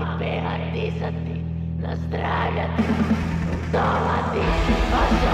ti, peha disati, nazdravljati, utovati, pa oživljati.